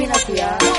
Financiar.